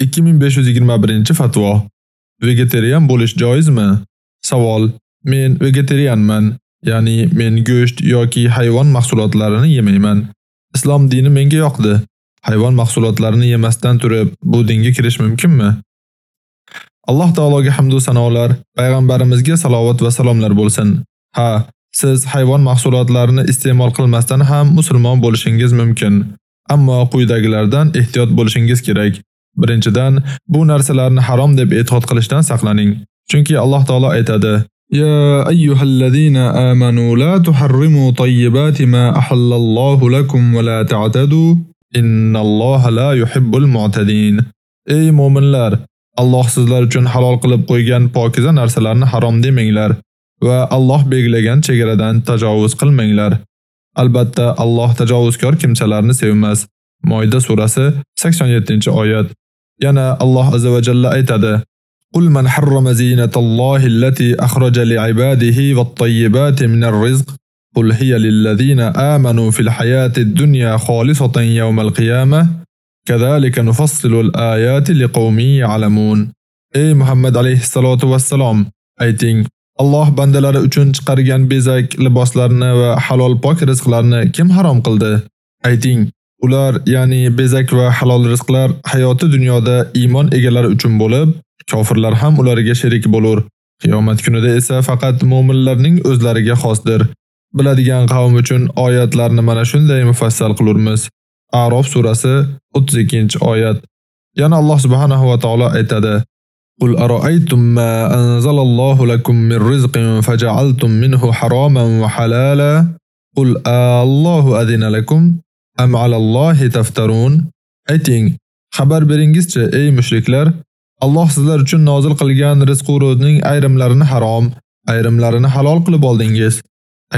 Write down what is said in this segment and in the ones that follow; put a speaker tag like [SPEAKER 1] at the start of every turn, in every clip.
[SPEAKER 1] 2521-fatvo. Vegetarian bo'lish joizmi? Savol: Men vegetarianman, ya'ni men go'sht yoki hayvon mahsulotlarini yemayman. Islom dini menga yoqdi. Hayvon mahsulotlarini yemasdan turib, bu dinga kirish mumkinmi? Alloh taologa hamd va sanolar, payg'ambarimizga salovat va salomlar bo'lsin. Ha, siz hayvon mahsulotlarini iste'mol qilmasdan ham musulmon bo'lishingiz mumkin. Ammo quyidagilardan ehtiyot bo'lishingiz kerak. Birinchidan, bu narsalarni harom deb e'tiqod qilishdan saqlaning. Chunki Alloh taolo aytadi: "Ya ayyuhallazina amanu la tuharrimu tayyibati ma ahallallohu lakum va la ta'tadu innalloha la yuhibbul mu'tadin." Ey mu'minlar, Alloh sizlar uchun halol qilib qo'ygan pokiza narsalarni harom demanglar va Alloh belgilagan chegaradan tajovuz qilmanglar. Albatta Alloh tajovuzkor kimsalarni sevmas. Moida surasi 87-oyat. Yana Alloh azza va jalla aytadi: "Qul man harrama zinatallohi allati akhraja li'ibadihi wat-tayyibati minar-rizq qul hiya lillazina amanu fil hayati ad-dunya khalisatan yawmal qiyamah kadhalika nufassilu al-ayati liqaumin ya'lamun." Ey Muhammad alayhi salatu vassalom, ayting: Alloh bandalari uchun chiqargan bezak liboslarni va halol pok rizqlarni kim harom qildi? Ayting, ular, ya'ni bezak va halol rizqlar hayoti dunyoda iymon egalari uchun bo'lib, kofirlar ham ularga sherik bo'lur. Qiyomat kunida esa faqat mu'minlarning o'zlariga xosdir. Biladigan qavm uchun oyatlarni mana shunday mufassal qilurmiz. A'rof surasi 32-oyat. Yana Alloh subhanahu va taolo aytadi: قل أرأيتم ما أنزل الله لكم من رزق فجعلتم منه حراما وحلالا قل الله أذن لكم Am alallohi taftarun? Ayting, xabar beringizchi ey mushriklar, Alloh sizlar uchun nozil qilgan rizq-urudning ayrimlarini harom, ayrimlarini halol qilib oldingiz.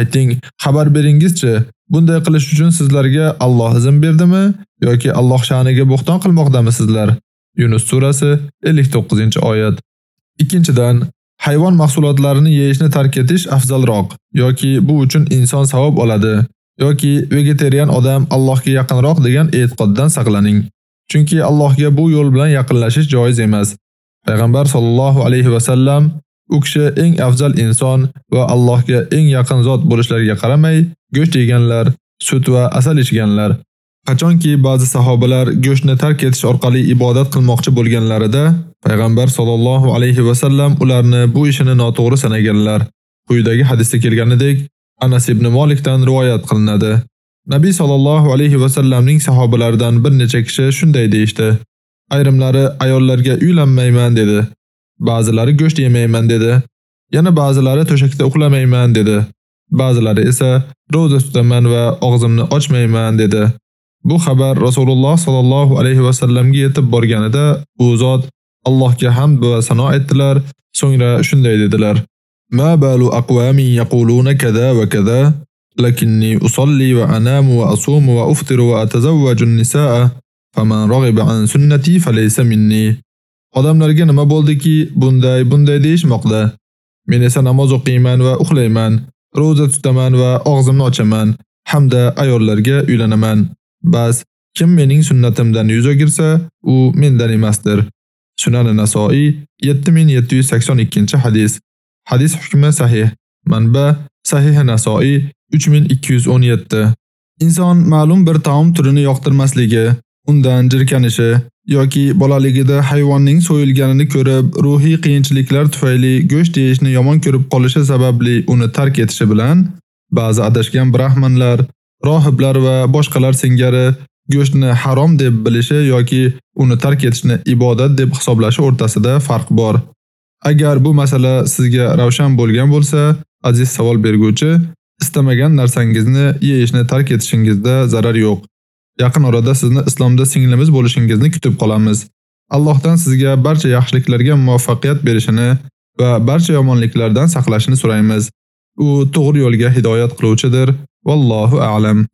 [SPEAKER 1] Ayting, xabar beringizchi, bunday qilish uchun sizlarga Alloh izn berdimi yoki Alloh sha'niga bo'xton qilmoqdamisizlar? Yunus surasi 59-oyat. Ikkinchidan, hayvon mahsulotlarini yeyishni tark etish afzalroq yoki bu uchun inson savob oladi. Yoki vegetarian odam Allohga yaqinroq degan e'tiqoddan saqlaning. Chunki Allohga bu yo'l bilan yaqinlashish joiz emas. Payg'ambar sollallohu alayhi va sallam u kishi eng afzal inson va Allohga eng yaqin zot bo'lishlariga qaramay, go'sht yeganlar, sut va asal ichganlar. Qachonki ba'zi sahobalar go'shtni tark etish orqali ibodat qilmoqchi bo'lganlarida, payg'ambar sollallohu alayhi va sallam ularni bu ishini noto'g'ri sanaganlar. Quyidagi hadisda kelganidek, Anas ibn Malikdan rivoyat qilinadi. Nabiy sallallohu alayhi va sallamning sahobalaridan bir necha kishi shunday deyshti: Ayrimlari ayollarga uylanmayman dedi. Ba'zilari go'sht yemayman dedi. Yana ba'zilari to'shakda uxlamayman dedi. Ba'zilari esa roza tutaman va og'zimni ochmayman dedi. Bu xabar Rasululloh sallallohu alayhi va sallamga yetib borganida u zot Allohga hamd va sano aytdilar, so'ngra shunday dedilar: ما بال أقوام يقولون كذا وكذا لكني أصلي وأنام وأصوم وأفطر وأتزوج النساء فمن رغب عن سنتي فليس مني. Odamlarga nima bo'ldiki, bunday bunday deyishmoqda. Men esa namoz o'qiyman va uxlayman, roza tutaman va og'zimni ochaman, hamda ayollarga uylanaman. Bas, kim mening sunnatimdan yuz o'girsa, u mendan emasdir. Sunan Nasoiy 7782-hadis. Hadis hukmi sahih. Manba Sahih Nasoiy 3217. Inson ma'lum bir taom turini yoqtirmasligi, undan jirkanishi yoki bolaligida hayvonning so'yilganini ko'rib, ruhiy qiyinchiliklar tufayli go'sht yeyishni yomon ko'rib qolishi sababli uni tark etishi bilan ba'zi adashgan brahmanlar rohiblar va boshqalar singari go'shtni harom deb bilishi yoki uni tark etishni ibodat deb hisoblashi o'rtasida farq bor. Agar bu masala sizga ravshan bo'lgan bo'lsa, aziz savol berguvchi, istamagan narsangizni yeyishni tark etishingizda zarar yo'q. Yaqin orada sizni islomda singlimiz bo'lishingizni kutib qolamiz. Allohdan sizga barcha yaxshiliklarga muvaffaqiyat berishini va barcha yomonliklardan saqlashini so'raymiz. U to'g'ri yo'lga hidoyat qiluvchidir. Vallohu a'lam.